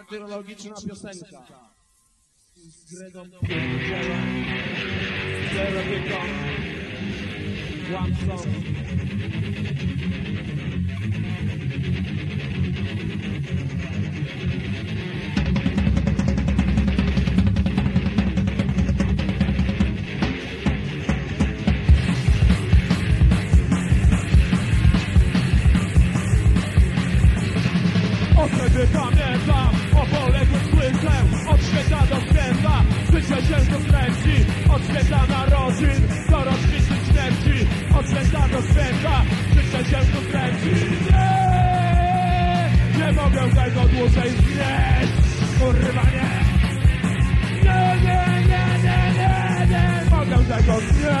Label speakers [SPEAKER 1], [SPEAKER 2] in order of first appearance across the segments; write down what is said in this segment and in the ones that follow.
[SPEAKER 1] martyrologiczna piosenka. Z Gredą pierdzielem, z erotyką, łamcą. O sobie pamiętam, święta narodzin do rocznicy śmierci Od święta do święta, życie się tu kręci Nie, nie mogę tego dłużej znieść Kurwa nie. Nie, nie, nie, nie, nie, nie mogę tego znieść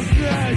[SPEAKER 1] Yeah.